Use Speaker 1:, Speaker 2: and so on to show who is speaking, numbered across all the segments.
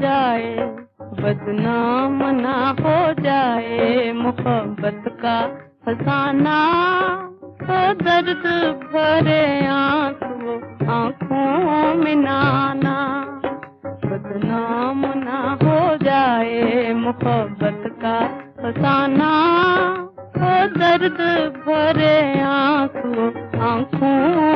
Speaker 1: जाए, बदनाम ना हो जाए, मोहब्बत का फसाना तो दर्द भरे आँसू आँखों में नाना, बदनाम ना हो जाए, मोहब्बत का फसाना तो दर्द भरे आँसू आँखों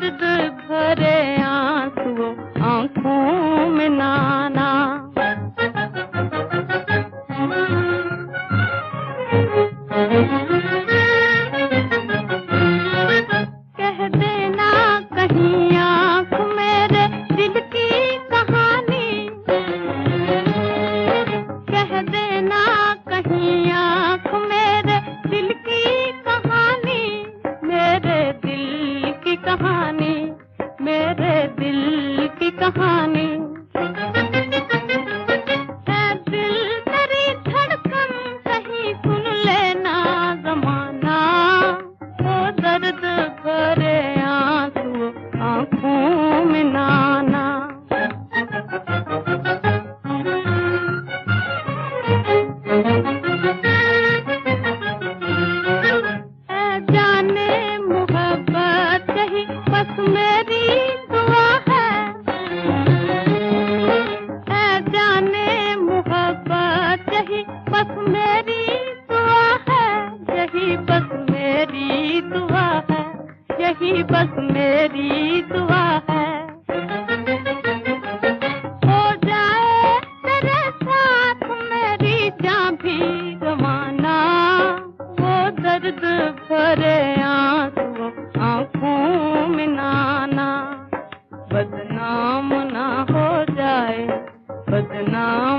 Speaker 1: दर्द भरे आँसू आँखों में नाना। कह कहानी मेरे दिल की कहानी। कहीं जाने मोहब्बत ही बस मेरी दुआ है। जाने यही बस मेरी दुआ है। यही बस मेरी दुआ है। जाए साथ मेरी भी गवाना, वो दर्द भरे आँसू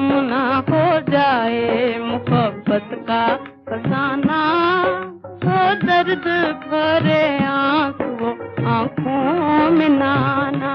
Speaker 1: बदनाम ना हो जाए मोहब्बत का फसाना हो दर्द भरे आँसू आँखों में नाना।